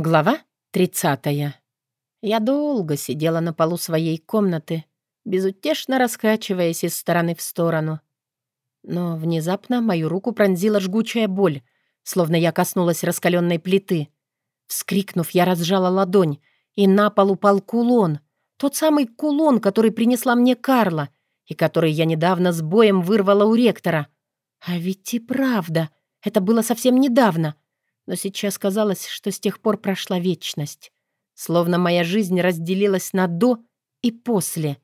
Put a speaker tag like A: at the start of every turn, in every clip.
A: Глава 30. Я долго сидела на полу своей комнаты, безутешно раскачиваясь из стороны в сторону. Но внезапно мою руку пронзила жгучая боль, словно я коснулась раскаленной плиты. Вскрикнув, я разжала ладонь, и на пол упал кулон. Тот самый кулон, который принесла мне Карла, и который я недавно с боем вырвала у ректора. А ведь и правда, это было совсем недавно — но сейчас казалось, что с тех пор прошла вечность. Словно моя жизнь разделилась на «до» и «после».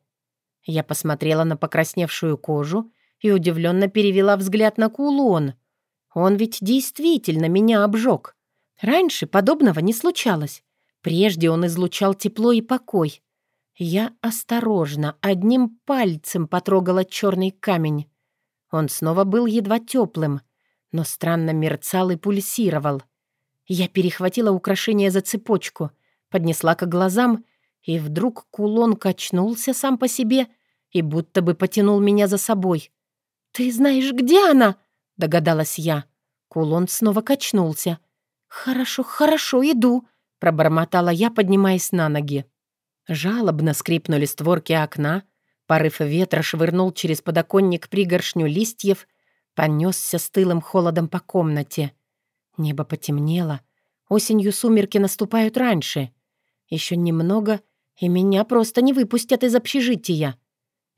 A: Я посмотрела на покрасневшую кожу и удивленно перевела взгляд на кулон. Он ведь действительно меня обжег. Раньше подобного не случалось. Прежде он излучал тепло и покой. Я осторожно, одним пальцем потрогала черный камень. Он снова был едва теплым, но странно мерцал и пульсировал. Я перехватила украшение за цепочку, поднесла к глазам, и вдруг кулон качнулся сам по себе и будто бы потянул меня за собой. «Ты знаешь, где она?» — догадалась я. Кулон снова качнулся. «Хорошо, хорошо, иду», — пробормотала я, поднимаясь на ноги. Жалобно скрипнули створки окна, порыв ветра швырнул через подоконник пригоршню листьев, понесся стылым холодом по комнате — Небо потемнело. Осенью сумерки наступают раньше. Еще немного, и меня просто не выпустят из общежития.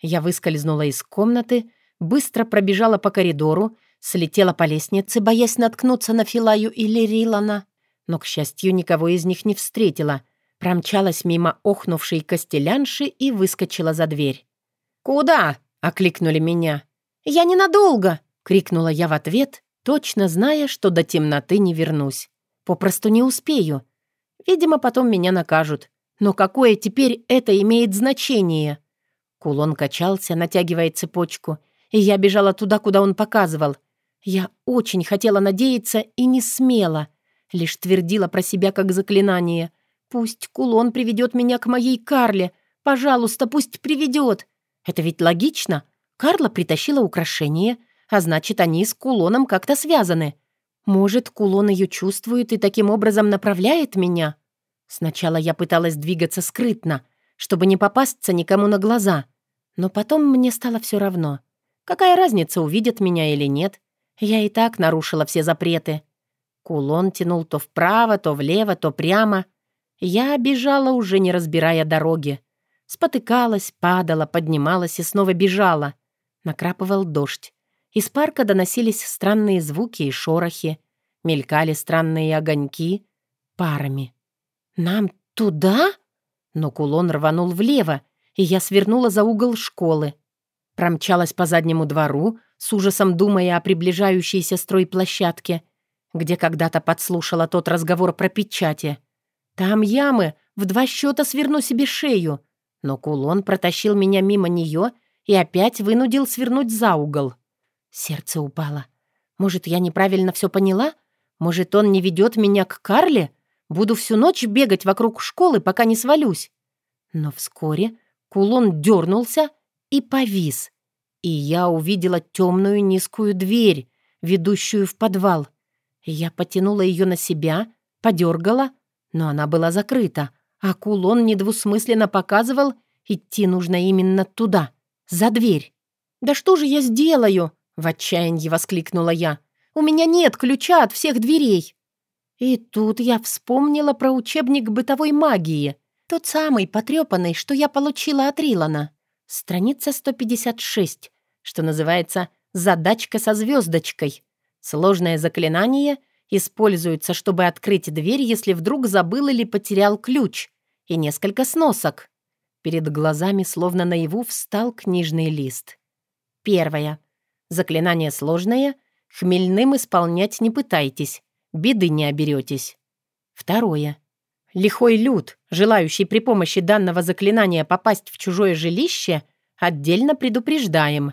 A: Я выскользнула из комнаты, быстро пробежала по коридору, слетела по лестнице, боясь наткнуться на Филаю или Рилана. Но, к счастью, никого из них не встретила. Промчалась мимо охнувшей костелянши и выскочила за дверь. «Куда?» — окликнули меня. «Я ненадолго!» — крикнула я в ответ точно зная, что до темноты не вернусь. Попросту не успею. Видимо, потом меня накажут. Но какое теперь это имеет значение? Кулон качался, натягивая цепочку, и я бежала туда, куда он показывал. Я очень хотела надеяться и не смела. Лишь твердила про себя как заклинание. «Пусть кулон приведет меня к моей Карле. Пожалуйста, пусть приведет». Это ведь логично. Карла притащила украшение, а значит, они с кулоном как-то связаны. Может, кулон ее чувствует и таким образом направляет меня? Сначала я пыталась двигаться скрытно, чтобы не попасться никому на глаза. Но потом мне стало все равно. Какая разница, увидят меня или нет? Я и так нарушила все запреты. Кулон тянул то вправо, то влево, то прямо. Я бежала, уже не разбирая дороги. Спотыкалась, падала, поднималась и снова бежала. Накрапывал дождь. Из парка доносились странные звуки и шорохи, мелькали странные огоньки парами. «Нам туда?» Но кулон рванул влево, и я свернула за угол школы. Промчалась по заднему двору, с ужасом думая о приближающейся стройплощадке, где когда-то подслушала тот разговор про печати. «Там ямы, в два счета сверну себе шею». Но кулон протащил меня мимо нее и опять вынудил свернуть за угол. Сердце упало. Может, я неправильно все поняла? Может, он не ведет меня к Карле? Буду всю ночь бегать вокруг школы, пока не свалюсь. Но вскоре кулон дернулся и повис. И я увидела темную низкую дверь, ведущую в подвал. Я потянула ее на себя, подергала, но она была закрыта, а кулон недвусмысленно показывал, идти нужно именно туда, за дверь. «Да что же я сделаю?» В отчаянии воскликнула я. «У меня нет ключа от всех дверей!» И тут я вспомнила про учебник бытовой магии. Тот самый потрепанный, что я получила от Рилана. Страница 156, что называется «Задачка со звездочкой». Сложное заклинание используется, чтобы открыть дверь, если вдруг забыл или потерял ключ. И несколько сносок. Перед глазами, словно наяву, встал книжный лист. Первое. Заклинание сложное, хмельным исполнять не пытайтесь, беды не оберетесь. Второе. Лихой люд, желающий при помощи данного заклинания попасть в чужое жилище, отдельно предупреждаем.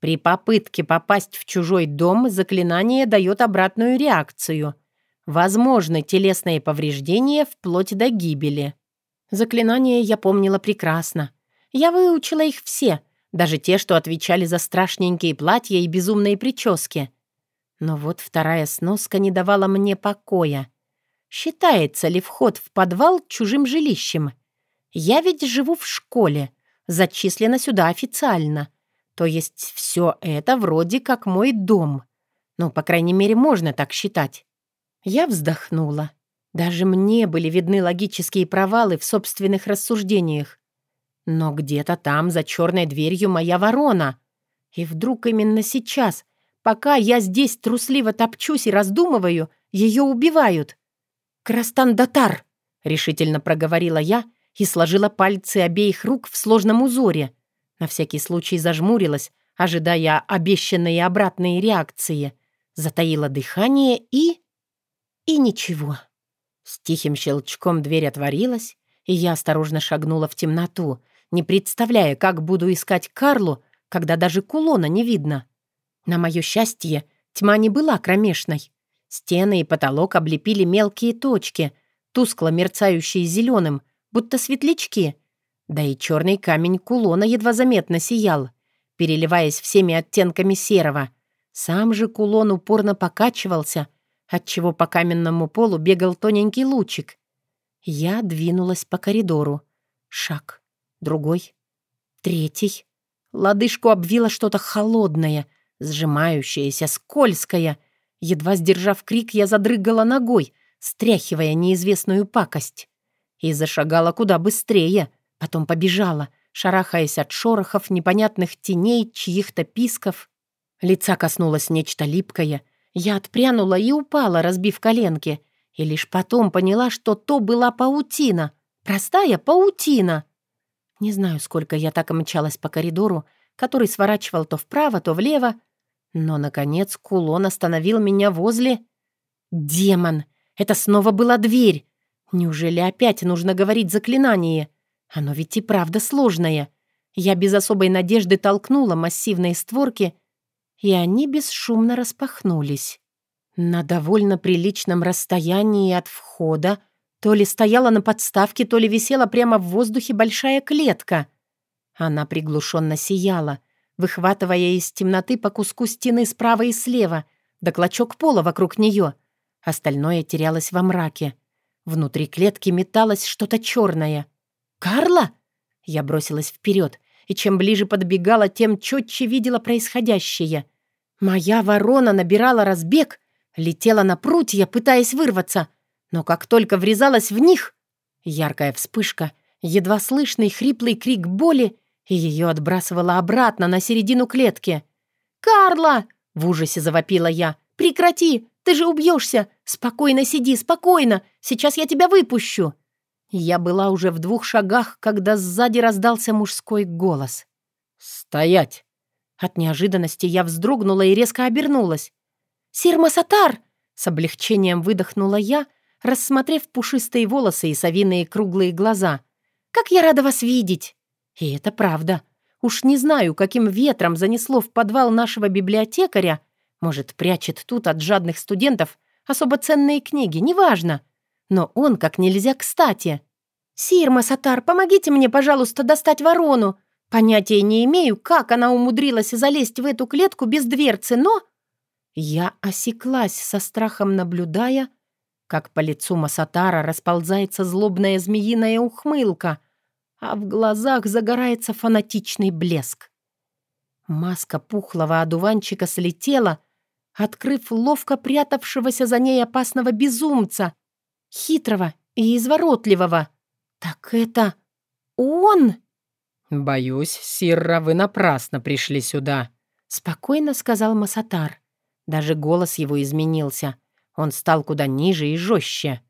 A: При попытке попасть в чужой дом заклинание дает обратную реакцию. Возможны телесные повреждения вплоть до гибели. Заклинания я помнила прекрасно. Я выучила их все — даже те, что отвечали за страшненькие платья и безумные прически. Но вот вторая сноска не давала мне покоя. Считается ли вход в подвал чужим жилищем? Я ведь живу в школе, зачислена сюда официально. То есть все это вроде как мой дом. Ну, по крайней мере, можно так считать. Я вздохнула. Даже мне были видны логические провалы в собственных рассуждениях. Но где-то там, за черной дверью, моя ворона. И вдруг именно сейчас, пока я здесь трусливо топчусь и раздумываю, ее убивают. «Крастандатар!» — решительно проговорила я и сложила пальцы обеих рук в сложном узоре. На всякий случай зажмурилась, ожидая обещанные обратные реакции. Затаила дыхание и... И ничего. С тихим щелчком дверь отворилась, и я осторожно шагнула в темноту, не представляя, как буду искать Карлу, когда даже кулона не видно. На мое счастье, тьма не была кромешной. Стены и потолок облепили мелкие точки, тускло мерцающие зеленым, будто светлячки. Да и черный камень кулона едва заметно сиял, переливаясь всеми оттенками серого. Сам же кулон упорно покачивался, отчего по каменному полу бегал тоненький лучик. Я двинулась по коридору. Шаг, другой, третий. Лодыжку обвило что-то холодное, сжимающееся, скользкое. Едва сдержав крик, я задрыгала ногой, стряхивая неизвестную пакость. И зашагала куда быстрее, потом побежала, шарахаясь от шорохов, непонятных теней, чьих-то писков. Лица коснулось нечто липкое. Я отпрянула и упала, разбив коленки. И лишь потом поняла, что то была паутина. Простая паутина. Не знаю, сколько я так мчалась по коридору, который сворачивал то вправо, то влево. Но, наконец, кулон остановил меня возле... Демон! Это снова была дверь! Неужели опять нужно говорить заклинание? Оно ведь и правда сложное. Я без особой надежды толкнула массивные створки, и они бесшумно распахнулись. На довольно приличном расстоянии от входа то ли стояла на подставке, то ли висела прямо в воздухе большая клетка. Она приглушенно сияла, выхватывая из темноты по куску стены справа и слева, да клочок пола вокруг нее. Остальное терялось во мраке. Внутри клетки металось что-то черное. «Карла?» Я бросилась вперед, и чем ближе подбегала, тем четче видела происходящее. Моя ворона набирала разбег, летела на прутья, пытаясь вырваться — но как только врезалась в них, яркая вспышка, едва слышный хриплый крик боли, и ее отбрасывала обратно на середину клетки. «Карла!» — в ужасе завопила я. «Прекрати! Ты же убьешься! Спокойно сиди, спокойно! Сейчас я тебя выпущу!» Я была уже в двух шагах, когда сзади раздался мужской голос.
B: «Стоять!»
A: От неожиданности я вздрогнула и резко обернулась. «Сир Масатар!» С облегчением выдохнула я — рассмотрев пушистые волосы и совиные круглые глаза. «Как я рада вас видеть!» И это правда. Уж не знаю, каким ветром занесло в подвал нашего библиотекаря. Может, прячет тут от жадных студентов особо ценные книги, неважно. Но он как нельзя кстати. «Сир Масатар, помогите мне, пожалуйста, достать ворону. Понятия не имею, как она умудрилась залезть в эту клетку без дверцы, но...» Я осеклась со страхом, наблюдая, как по лицу Масатара расползается злобная змеиная ухмылка, а в глазах загорается фанатичный блеск. Маска пухлого одуванчика слетела, открыв ловко прятавшегося за ней опасного безумца, хитрого и изворотливого. «Так это он?»
B: «Боюсь, Сирра, вы напрасно пришли сюда», —
A: спокойно сказал Масатар. Даже голос его изменился — он стал куда ниже и жестче.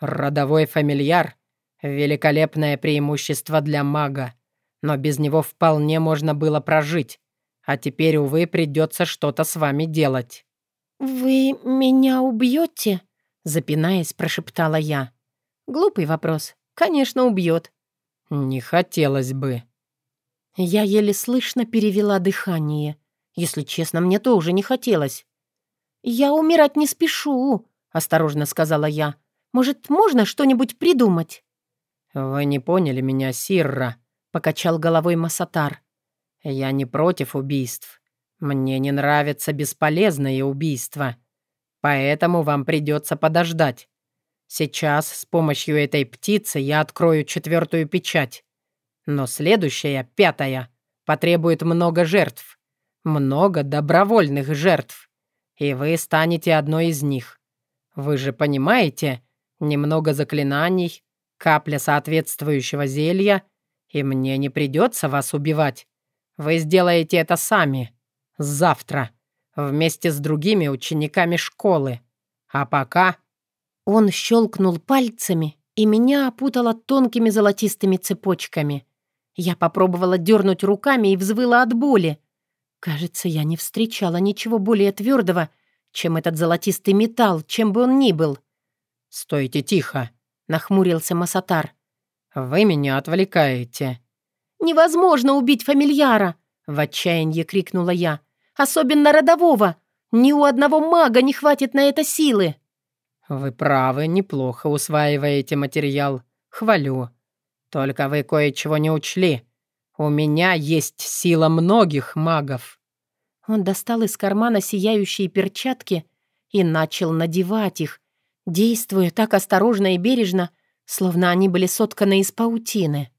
B: «Родовой фамильяр — великолепное преимущество для мага, но без него вполне можно было прожить, а теперь, увы, придется что-то с вами делать».
A: «Вы меня убьете?» — запинаясь, прошептала я. «Глупый вопрос. Конечно, убьет».
B: «Не хотелось бы».
A: Я еле слышно перевела дыхание. Если честно, мне тоже не хотелось. «Я умирать не спешу», — осторожно сказала я. «Может, можно что-нибудь придумать?»
B: «Вы не поняли меня, Сирра», — покачал головой Масатар. «Я не против убийств. Мне не нравятся бесполезные убийства. Поэтому вам придется подождать. Сейчас с помощью этой птицы я открою четвертую печать. Но следующая, пятая, потребует много жертв. Много добровольных жертв. И вы станете одной из них. Вы же понимаете, немного заклинаний, капля соответствующего зелья, и мне не придется вас убивать. Вы сделаете это сами. Завтра. Вместе с другими учениками школы. А пока...»
A: Он щелкнул пальцами, и меня опутало тонкими золотистыми цепочками. Я попробовала дернуть руками и взвыла от боли. Кажется, я не встречала ничего более твердого, чем этот золотистый металл, чем бы он ни был.
B: «Стойте тихо», —
A: нахмурился Масатар.
B: «Вы меня отвлекаете».
A: «Невозможно убить фамильяра!» — в отчаянии крикнула я. «Особенно родового! Ни у одного мага не хватит на это силы!»
B: «Вы правы, неплохо усваиваете материал. Хвалю. Только вы кое-чего не учли. У меня есть сила многих магов».
A: Он достал из кармана сияющие перчатки и начал надевать их, действуя так осторожно и бережно, словно они были сотканы из паутины.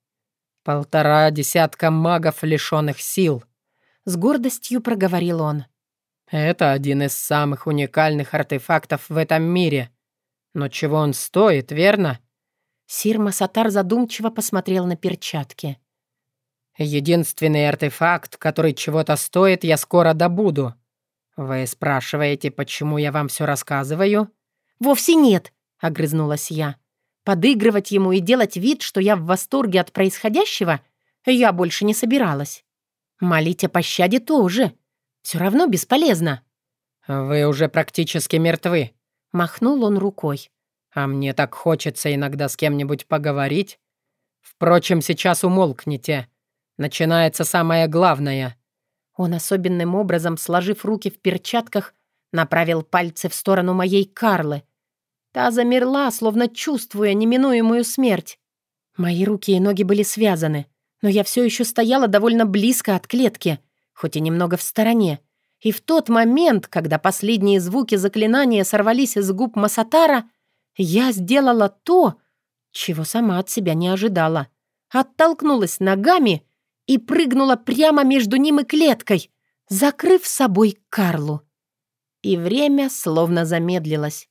B: «Полтора десятка магов, лишенных сил», —
A: с гордостью проговорил он.
B: «Это один из самых уникальных артефактов в этом мире. Но чего он стоит, верно?»
A: Сир Масатар задумчиво посмотрел на перчатки.
B: «Единственный артефакт, который чего-то стоит, я скоро добуду. Вы спрашиваете, почему я вам все рассказываю?»
A: «Вовсе нет», — огрызнулась я. Подыгрывать ему и делать вид, что я в восторге от происходящего, я больше не собиралась. Молить о пощаде тоже. Все равно бесполезно.
B: «Вы уже практически мертвы», —
A: махнул он рукой.
B: «А мне так хочется иногда с кем-нибудь поговорить. Впрочем, сейчас умолкните. Начинается самое главное».
A: Он особенным образом, сложив руки в перчатках, направил пальцы в сторону моей Карлы, Та замерла, словно чувствуя неминуемую смерть. Мои руки и ноги были связаны, но я все еще стояла довольно близко от клетки, хоть и немного в стороне. И в тот момент, когда последние звуки заклинания сорвались из губ Масатара, я сделала то, чего сама от себя не ожидала. Оттолкнулась ногами и прыгнула прямо между ним и клеткой, закрыв собой Карлу. И время словно замедлилось.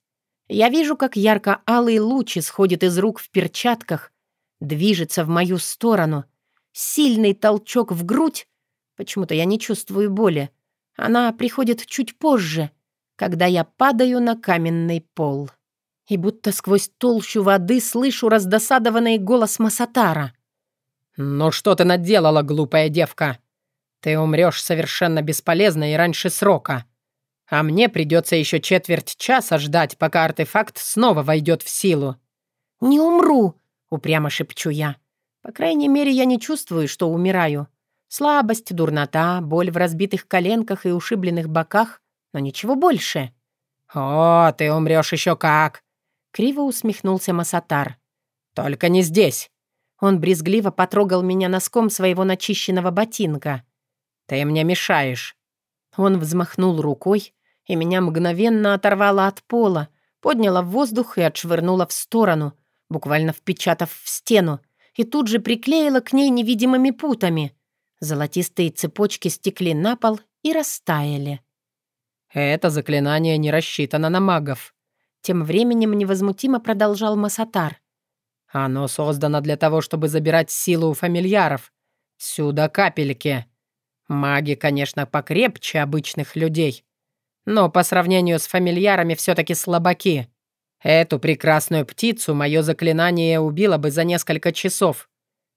A: Я вижу, как ярко-алый луч исходит из рук в перчатках, движется в мою сторону. Сильный толчок в грудь. Почему-то я не чувствую боли. Она приходит чуть позже, когда я падаю на каменный пол. И будто сквозь толщу воды слышу раздосадованный голос Масатара.
B: «Ну что ты наделала, глупая девка? Ты умрешь совершенно бесполезно и раньше срока. А мне придется еще четверть часа ждать, пока артефакт снова войдет в силу.
A: «Не умру!» — упрямо шепчу я. По крайней мере, я не чувствую, что умираю. Слабость, дурнота, боль в разбитых коленках и ушибленных боках, но ничего больше.
B: «О, ты умрешь еще как!»
A: — криво усмехнулся Масатар.
B: «Только не здесь!»
A: Он брезгливо потрогал меня носком своего начищенного ботинка.
B: «Ты мне мешаешь!»
A: Он взмахнул рукой, и меня мгновенно оторвало от пола, подняла в воздух и отшвырнула в сторону, буквально впечатав в стену, и тут же приклеила к ней невидимыми путами. Золотистые цепочки стекли на пол и растаяли.
B: «Это заклинание не рассчитано на магов», —
A: тем временем невозмутимо продолжал Масатар.
B: «Оно создано для того, чтобы забирать силу у фамильяров. Сюда капельки. Маги, конечно, покрепче обычных людей, но по сравнению с фамильярами все-таки слабаки. Эту прекрасную птицу мое заклинание убило бы за несколько часов,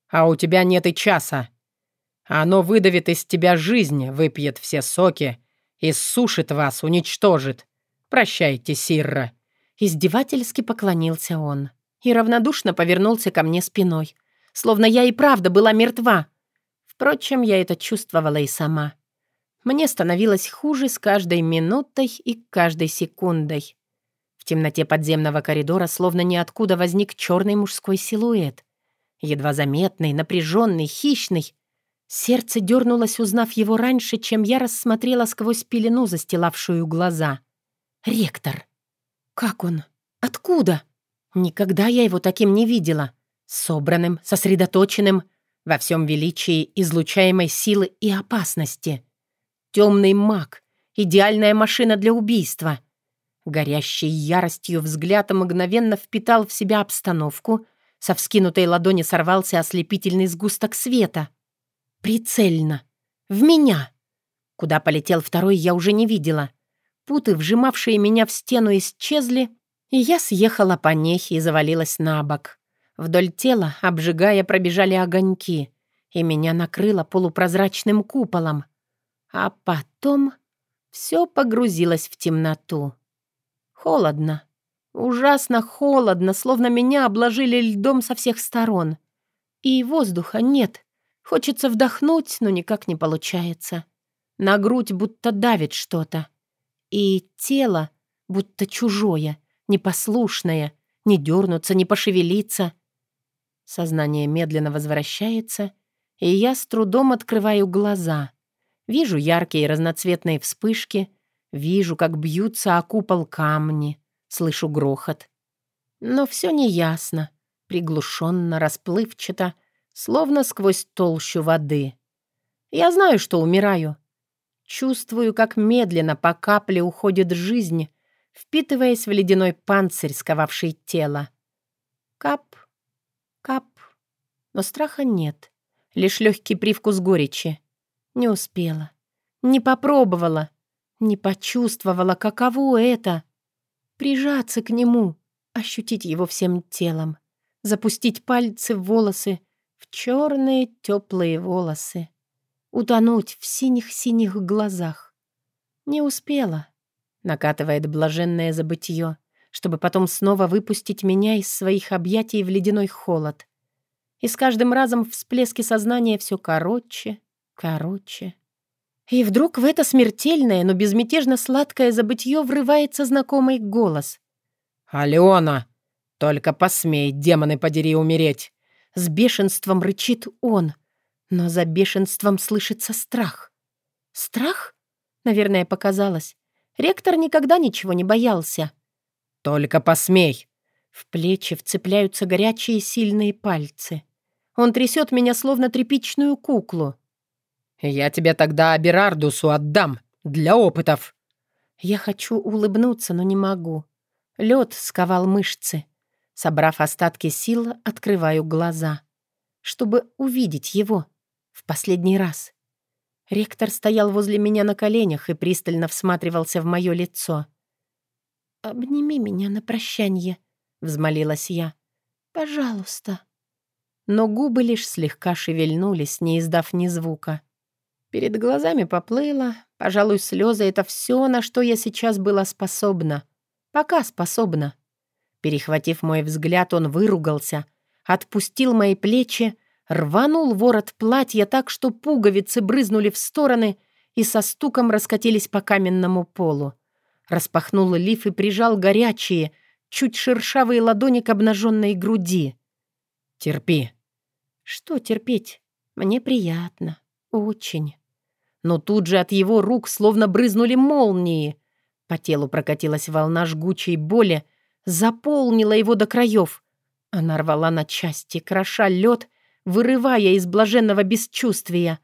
B: а у тебя нет и часа. Оно выдавит из тебя жизнь, выпьет все соки, иссушит вас, уничтожит. Прощайте, Сирра».
A: Издевательски поклонился он и равнодушно повернулся ко мне спиной, словно я и правда была мертва. Впрочем, я это чувствовала и сама. Мне становилось хуже с каждой минутой и каждой секундой. В темноте подземного коридора словно ниоткуда возник черный мужской силуэт. Едва заметный, напряженный, хищный. Сердце дернулось, узнав его раньше, чем я рассмотрела сквозь пелену, застилавшую глаза. «Ректор! Как он? Откуда?» Никогда я его таким не видела. Собранным, сосредоточенным, во всем величии излучаемой силы и опасности. Темный маг, идеальная машина для убийства. Горящий яростью взгляд мгновенно впитал в себя обстановку, со вскинутой ладони сорвался ослепительный сгусток света. Прицельно. В меня. Куда полетел второй, я уже не видела. Путы, вжимавшие меня в стену, исчезли, и я съехала по ней и завалилась на бок. Вдоль тела, обжигая, пробежали огоньки, и меня накрыло полупрозрачным куполом. А потом все погрузилось в темноту. Холодно. Ужасно холодно, словно меня обложили льдом со всех сторон. И воздуха нет. Хочется вдохнуть, но никак не получается. На грудь будто давит что-то. И тело будто чужое, непослушное, не дернуться, не пошевелиться. Сознание медленно возвращается, и я с трудом открываю глаза. Вижу яркие разноцветные вспышки, вижу, как бьются о купол камни, слышу грохот. Но все неясно, приглушенно, расплывчато, словно сквозь толщу воды. Я знаю, что умираю. Чувствую, как медленно по капле уходит жизнь, впитываясь в ледяной панцирь, сковавший тело. Кап, Кап. Но страха нет. Лишь легкий привкус горечи. Не успела. Не попробовала. Не почувствовала, каково это. Прижаться к нему. Ощутить его всем телом. Запустить пальцы в волосы. В черные теплые волосы. Утонуть в синих-синих глазах. Не успела. Накатывает блаженное забытье чтобы потом снова выпустить меня из своих объятий в ледяной холод. И с каждым разом всплески сознания все короче, короче. И вдруг в это смертельное, но безмятежно сладкое забытье врывается знакомый голос.
B: «Алена! Только посмей, демоны подери, умереть!»
A: С бешенством рычит он, но за бешенством слышится страх. Страх? Наверное, показалось. Ректор никогда ничего не боялся.
B: «Только посмей!»
A: В плечи вцепляются горячие сильные пальцы. Он трясет меня, словно тряпичную куклу.
B: «Я тебе тогда Аберардусу отдам, для опытов!»
A: Я хочу улыбнуться, но не могу. Лед сковал мышцы. Собрав остатки сил, открываю глаза, чтобы увидеть его в последний раз. Ректор стоял возле меня на коленях и пристально всматривался в мое лицо — «Обними меня на прощанье», — взмолилась я. «Пожалуйста». Но губы лишь слегка шевельнулись, не издав ни звука. Перед глазами поплыло. Пожалуй, слезы — это все, на что я сейчас была способна. Пока способна. Перехватив мой взгляд, он выругался, отпустил мои плечи, рванул ворот платья так, что пуговицы брызнули в стороны и со стуком раскатились по каменному полу. Распахнул лиф и прижал горячие, чуть шершавые ладони к обнаженной груди.
B: «Терпи».
A: «Что терпеть? Мне приятно. Очень». Но тут же от его рук словно брызнули молнии. По телу прокатилась волна жгучей боли, заполнила его до краев. Она рвала на части, кроша лед, вырывая из блаженного бесчувствия.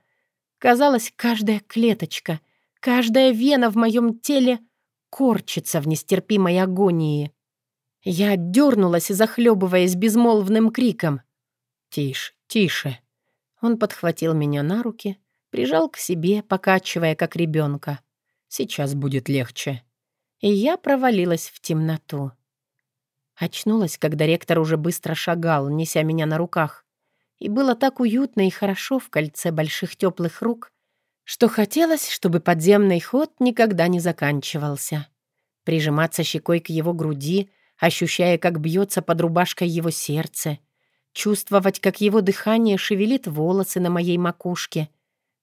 A: Казалось, каждая клеточка, каждая вена в моем теле корчится в нестерпимой агонии. Я дернулась, захлебываясь безмолвным криком.
B: «Тише, тише!»
A: Он подхватил меня на руки, прижал к себе, покачивая, как ребенка. «Сейчас будет легче». И я провалилась в темноту. Очнулась, когда ректор уже быстро шагал, неся меня на руках. И было так уютно и хорошо в кольце больших теплых рук, что хотелось, чтобы подземный ход никогда не заканчивался. Прижиматься щекой к его груди, ощущая, как бьется под рубашкой его сердце, чувствовать, как его дыхание шевелит волосы на моей макушке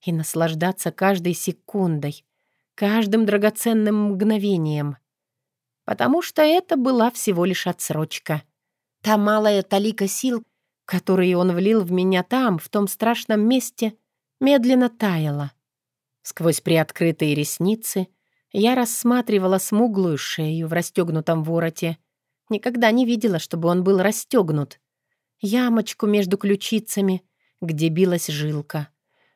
A: и наслаждаться каждой секундой, каждым драгоценным мгновением. Потому что это была всего лишь отсрочка. Та малая талика сил, которые он влил в меня там, в том страшном месте, медленно таяла. Сквозь приоткрытые ресницы я рассматривала смуглую шею в расстегнутом вороте, Никогда не видела, чтобы он был расстегнут. Ямочку между ключицами, где билась жилка.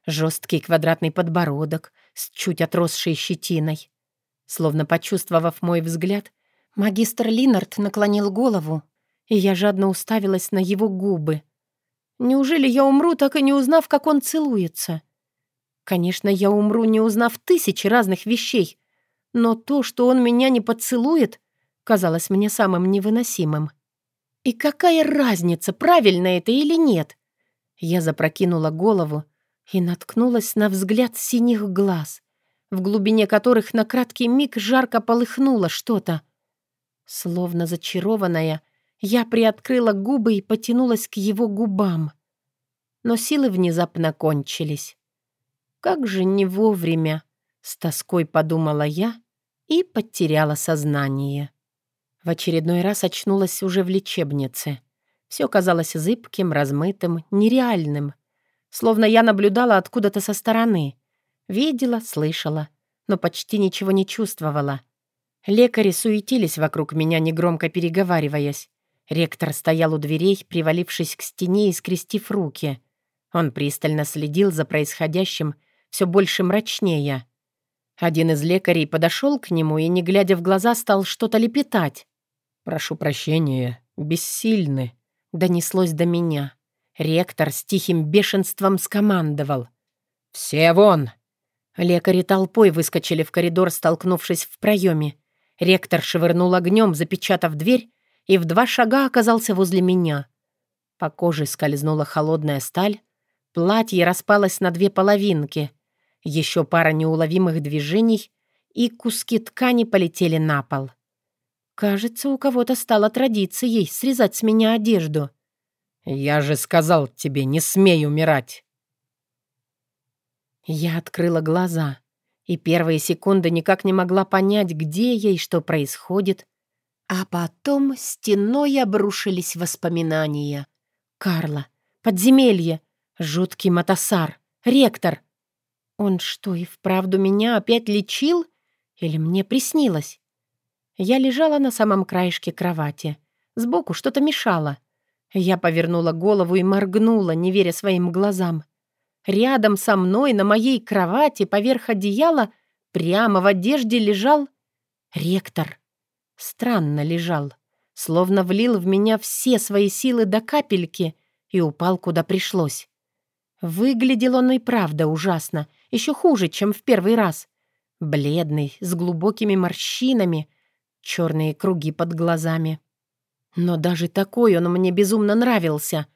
A: Жесткий квадратный подбородок с чуть отросшей щетиной. Словно почувствовав мой взгляд, магистр Линард наклонил голову, и я жадно уставилась на его губы. Неужели я умру, так и не узнав, как он целуется? Конечно, я умру, не узнав тысячи разных вещей, но то, что он меня не поцелует, казалось мне самым невыносимым. И какая разница, правильно это или нет? Я запрокинула голову и наткнулась на взгляд синих глаз, в глубине которых на краткий миг жарко полыхнуло что-то. Словно зачарованная, я приоткрыла губы и потянулась к его губам. Но силы внезапно кончились. Как же не вовремя, с тоской подумала я и потеряла сознание. В очередной раз очнулась уже в лечебнице. Все казалось зыбким, размытым, нереальным. Словно я наблюдала откуда-то со стороны. Видела, слышала, но почти ничего не чувствовала. Лекари суетились вокруг меня, негромко переговариваясь. Ректор стоял у дверей, привалившись к стене и скрестив руки. Он пристально следил за происходящим, все больше мрачнее. Один из лекарей подошел к нему и, не глядя в глаза, стал что-то лепетать. «Прошу прощения, бессильны», — донеслось до меня. Ректор с тихим бешенством скомандовал. «Все вон!» Лекари толпой выскочили в коридор, столкнувшись в проеме. Ректор швырнул огнем, запечатав дверь, и в два шага оказался возле меня. По коже скользнула холодная сталь, платье распалось на две половинки, еще пара неуловимых движений, и куски ткани полетели на пол. Кажется, у кого-то стало традицией срезать с меня одежду. «Я же сказал тебе, не смей умирать!» Я открыла глаза, и первые секунды никак не могла понять, где я и что происходит. А потом стеной обрушились воспоминания. Карла, подземелье, жуткий мотосар, ректор. Он что, и вправду меня опять лечил? Или мне приснилось? Я лежала на самом краешке кровати. Сбоку что-то мешало. Я повернула голову и моргнула, не веря своим глазам. Рядом со мной на моей кровати поверх одеяла прямо в одежде лежал ректор. Странно лежал, словно влил в меня все свои силы до капельки и упал, куда пришлось. Выглядел он и правда ужасно, еще хуже, чем в первый раз. Бледный, с глубокими морщинами — черные круги под глазами. Но даже такой он мне безумно нравился.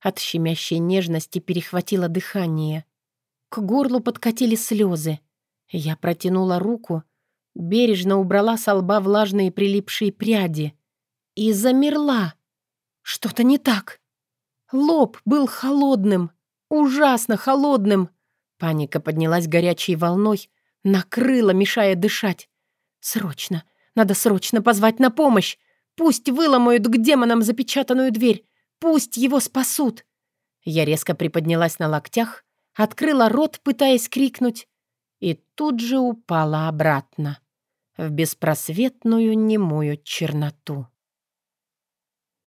A: От щемящей нежности перехватило дыхание. К горлу подкатили слезы. Я протянула руку, бережно убрала с лба влажные прилипшие пряди и замерла. Что-то не так. Лоб был холодным, ужасно холодным. Паника поднялась горячей волной, накрыла, мешая дышать. Срочно, надо срочно позвать на помощь. Пусть выломают к демонам запечатанную дверь. Пусть его спасут. Я резко приподнялась на локтях, открыла рот, пытаясь крикнуть, и тут же упала обратно в беспросветную немую черноту.